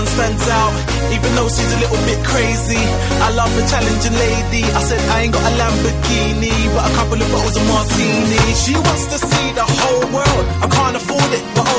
one stands out, even though she's a little bit crazy. I love a challenging lady. I said I ain't got a Lamborghini, but a couple of bottles of martini. She wants to see the whole world. I can't afford it, but